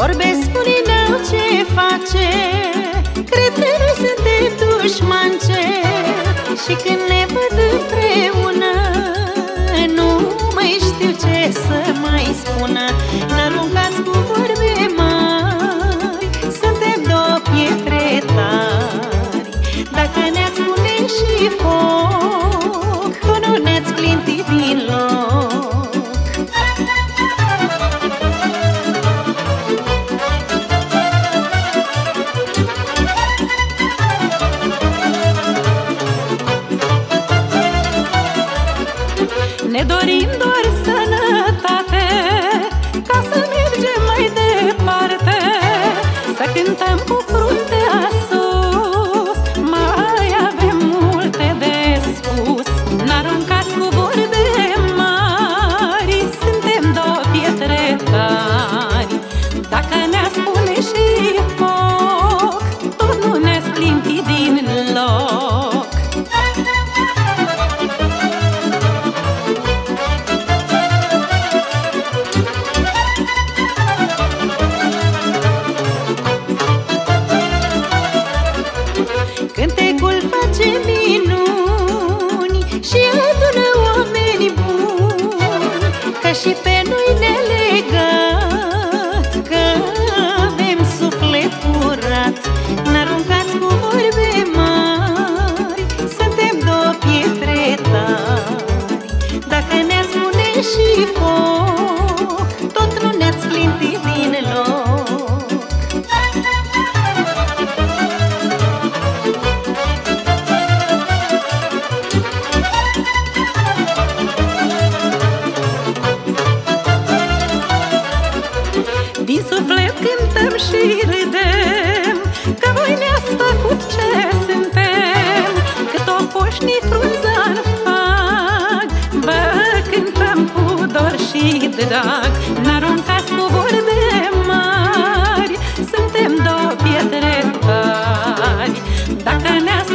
Vorbesc unii n-au ce face. Cred că noi suntem dușmance Și când ne văd împreună Nu mai știu ce să mai spună. N-aruncați cu vorbe mari Suntem două pietre tari. Dacă ne-ați și fost cântăm cu și râdem Că voi ne-ați făcut ce suntem Cât o poșni frunza în fag Vă cântăm cu dor și drag N-aruncați cu vorbe mari Suntem două pietre tari Dacă ne-ați